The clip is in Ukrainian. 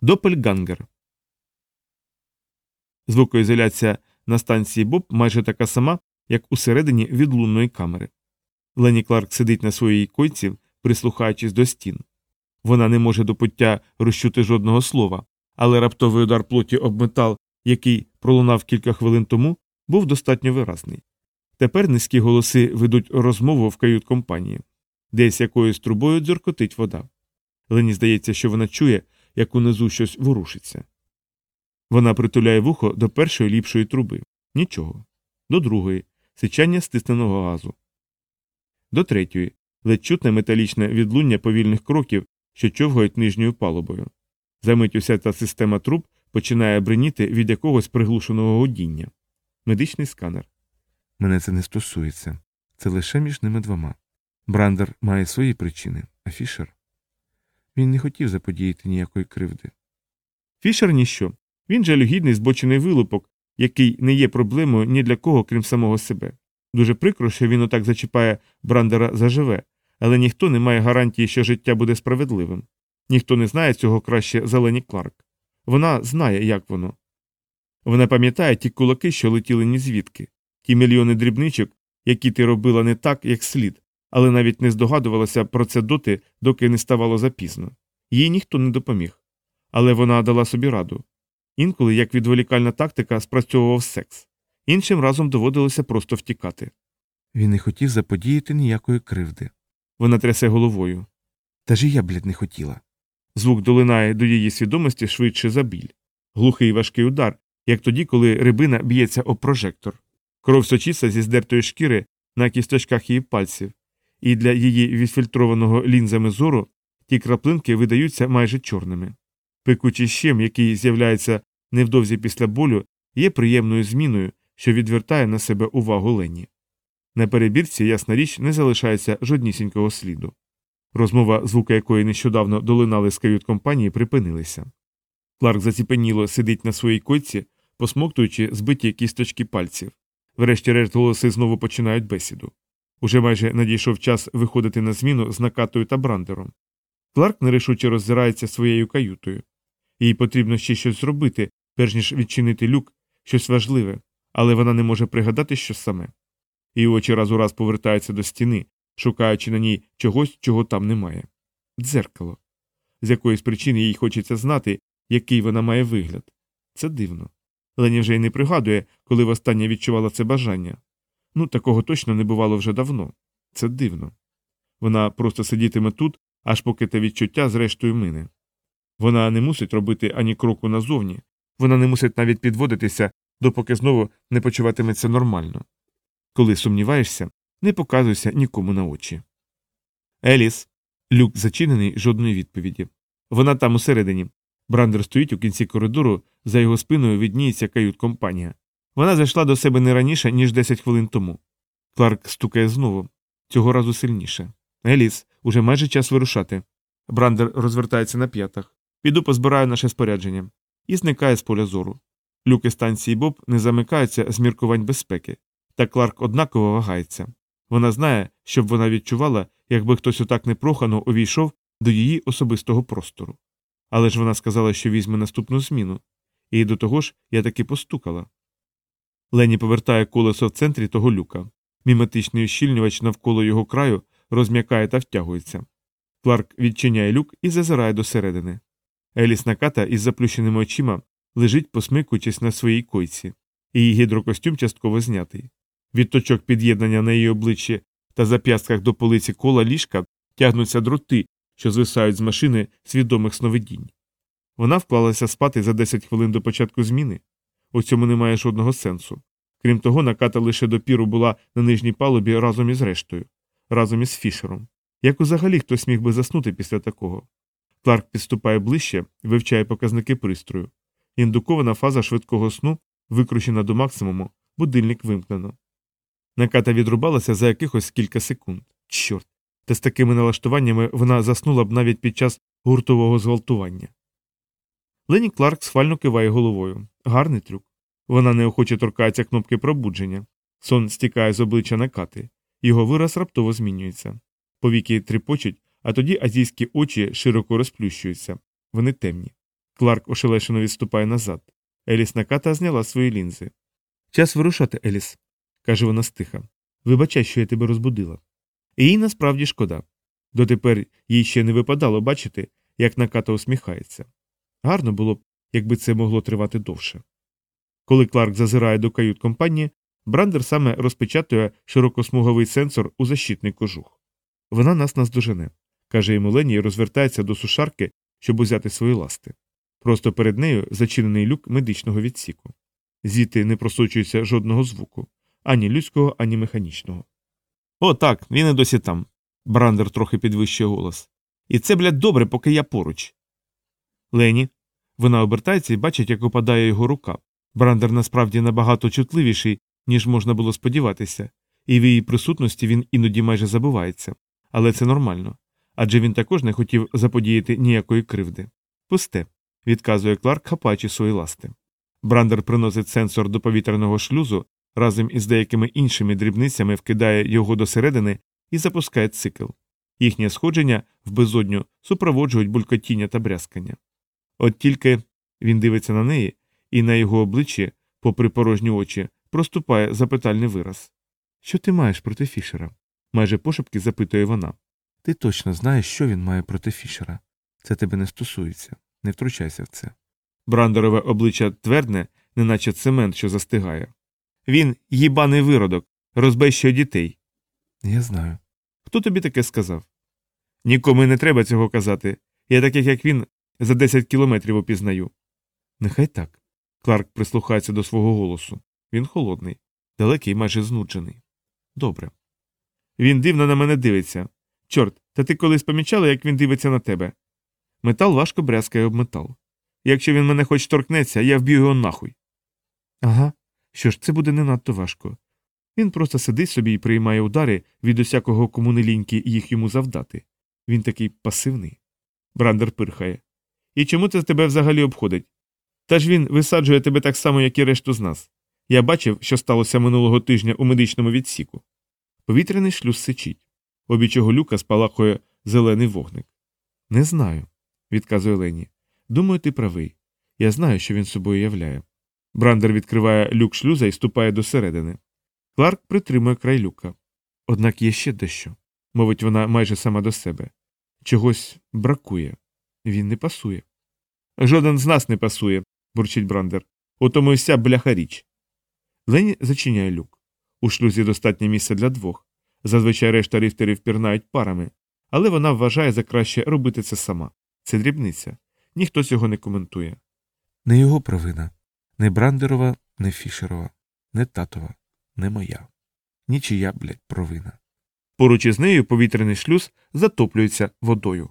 Допельгангер. Звукоізоляція на станції Боб майже така сама, як усередині відлунної камери. Лені Кларк сидить на своїй койці, прислухаючись до стін. Вона не може до пуття розчути жодного слова, але раптовий удар плоті об метал, який пролунав кілька хвилин тому, був достатньо виразний. Тепер низькі голоси ведуть розмову в кают компанії, десь якоюсь трубою дзюркотить вода. Лені здається, що вона чує, як унизу щось ворушиться. Вона притуляє вухо до першої ліпшої труби нічого, до другої сичання стисненого газу, до третьої ледь чутне металічне відлуння повільних кроків, що човгають нижньою палубою. Замить уся ця система труб починає бреніти від якогось приглушеного годіння. Медичний сканер. Мене це не стосується. Це лише між ними двома. Брандер має свої причини, а Фішер. Він не хотів заподіяти ніякої кривди. Фішер ніщо. Він жалюгідний збочений вилупок, який не є проблемою ні для кого, крім самого себе. Дуже прикро, що він отак зачіпає Брандера заживе, але ніхто не має гарантії, що життя буде справедливим. Ніхто не знає цього краще за Лені Кларк. Вона знає, як воно. Вона пам'ятає ті кулаки, що летіли ні звідки, ті мільйони дрібничок, які ти робила не так, як слід, але навіть не здогадувалася про це доти, доки не ставало запізно. Їй ніхто не допоміг. Але вона дала собі раду. Інколи, як відволікальна тактика, спрацьовував секс, іншим разом доводилося просто втікати. Він не хотів заподіяти ніякої кривди. Вона трясе головою. Та ж і я, блядь, не хотіла. Звук долинає до її свідомості швидше за біль. Глухий важкий удар, як тоді, коли рибина б'ється об прожектор. Кров сочиться зі здертої шкіри на кісточках її пальців, і для її відфільтрованого лінзами зору ті краплинки видаються майже чорними. Пекучий щем, який з'являється невдовзі після болю, є приємною зміною, що відвертає на себе увагу Лені. На перебірці, ясна річ, не залишається жоднісінького сліду. Розмова, звуки якої нещодавно долинали з кают компанії, припинилися. Кларк заціпеніло сидить на своїй койці, посмоктуючи збиті кісточки пальців. Врешті-решт голоси знову починають бесіду. Уже майже надійшов час виходити на зміну з накатою та брандером. Кларк нерішуче роззирається своєю каютою. Їй потрібно ще щось зробити, перш ніж відчинити люк, щось важливе, але вона не може пригадати, що саме. Її очі раз у раз повертаються до стіни, шукаючи на ній чогось, чого там немає. Дзеркало. З якоїсь причини їй хочеться знати, який вона має вигляд. Це дивно. Лені вже й не пригадує, коли востаннє відчувала це бажання. Ну, такого точно не бувало вже давно. Це дивно. Вона просто сидітиме тут, аж поки те відчуття зрештою мине. Вона не мусить робити ані кроку назовні, вона не мусить навіть підводитися, допоки знову не почуватиметься нормально. Коли сумніваєшся, не показуйся нікому на очі. Еліс. Люк зачинений жодної відповіді. Вона там усередині. Брандер стоїть у кінці коридору, за його спиною відніється кают компанія. Вона зайшла до себе не раніше, ніж 10 хвилин тому. Кларк стукає знову, цього разу сильніше. Еліс, уже майже час вирушати. Брандер розвертається на п'ятах. Піду позбираю наше спорядження. І зникає з поля зору. Люки станції Боб не замикаються з міркувань безпеки, та Кларк однаково вагається. Вона знає, щоб вона відчувала, якби хтось отак непрохано увійшов до її особистого простору. Але ж вона сказала, що візьме наступну зміну, і до того ж я таки постукала. Лені повертає колесо в центрі того люка. Міметичний ущільнювач навколо його краю розм'якає та втягується. Кларк відчиняє люк і зазирає досередини. Еліс Наката із заплющеними очима лежить, посмикуючись на своїй койці, її гідрокостюм частково знятий. Від точок під'єднання на її обличчі та зап'ястках до полиці кола ліжка тягнуться дроти, що звисають з машини свідомих сновидінь. Вона вклалася спати за 10 хвилин до початку зміни. У цьому немає жодного сенсу. Крім того, наката лише допіру була на нижній палубі разом із рештою, разом із Фішером. Як взагалі хтось міг би заснути після такого? Кларк підступає ближче, вивчає показники пристрою. Індукована фаза швидкого сну викручена до максимуму, будильник вимкнено. Наката відрубалася за якихось кілька секунд. Чорт. Та з такими налаштуваннями вона заснула б навіть під час гуртового зґвалтування. Лені Кларк сфально киває головою. Гарний трюк. Вона неохоче торкається кнопки пробудження. Сон стікає з обличчя накати. Його вираз раптово змінюється. Повіки тріпочуть, а тоді азійські очі широко розплющуються. Вони темні. Кларк ошелешено відступає назад. Еліс Наката зняла свої лінзи. Час вирушати, Еліс, каже вона стиха. Вибачай, що я тебе розбудила. І їй насправді шкода. Дотепер їй ще не випадало бачити, як Наката усміхається. Гарно було б, якби це могло тривати довше. Коли Кларк зазирає до кают компанії, Брандер саме розпечатує широкосмуговий сенсор у защитний кожух. Вона нас наздожене, каже йому Лені і розвертається до сушарки, щоб узяти свої ласти. Просто перед нею зачинений люк медичного відсіку. Звідти не просочується жодного звуку ані людського, ані механічного. О, так, він і досі там. Брандер трохи підвищує голос. І це, блядь, добре, поки я поруч. Лені. Вона обертається і бачить, як опадає його рука. Брандер насправді набагато чутливіший, ніж можна було сподіватися, і в її присутності він іноді майже забувається. Але це нормально. Адже він також не хотів заподіяти ніякої кривди. Пусте, відказує Кларк, хапаючи свої ласти. Брандер приносить сенсор до повітряного шлюзу, разом із деякими іншими дрібницями вкидає його досередини і запускає цикл. Їхнє сходження в безодню супроводжують булькотіння та брязкання. От тільки він дивиться на неї, і на його обличчі, попри порожні очі, проступає запитальний вираз. Що ти маєш проти Фішера? майже пошепки запитує вона. Ти точно знаєш, що він має проти Фішера. Це тебе не стосується. Не втручайся в це. Брандерове обличчя твердне, неначе цемент, що застигає. Він їбаний виродок, розбещує дітей. Я знаю. Хто тобі таке сказав? Нікому не треба цього казати. Я таких, як він, за 10 кілометрів опізнаю. Нехай так. Кларк прислухається до свого голосу. Він холодний, далекий, майже знуджений. Добре. Він дивно на мене дивиться. Чорт, та ти колись помічала, як він дивиться на тебе? Метал важко брязкає об метал. Якщо він мене хоч торкнеться, я вб'ю його нахуй. Ага. Що ж, це буде не надто важко. Він просто сидить собі і приймає удари від усякого кому їх йому завдати. Він такий пасивний. Брандер пирхає. І чому це тебе взагалі обходить? Та ж він висаджує тебе так само, як і решту з нас. Я бачив, що сталося минулого тижня у медичному відсіку. Повітряний шлюз сичить. Обічого люка спалахує зелений вогник. Не знаю, відказує Лені. Думаю, ти правий. Я знаю, що він собою являє. Брандер відкриває люк шлюза і ступає до середини. Кларк притримує край люка. Однак є ще дещо, мовить вона майже сама до себе. Чогось бракує. Він не пасує. Жоден з нас не пасує, бурчить Брандер. У тому і вся бляха річ. Лені зачиняє люк. У шлюзі достатньо місця для двох. Зазвичай решта ріфтерів пірнають парами, але вона вважає за краще робити це сама. Це дрібниця. Ніхто цього не коментує. Не його провина. Не Брандерова, не Фішерова, не татова, не моя. Нічия, блядь, провина. Поруч із нею повітряний шлюз затоплюється водою.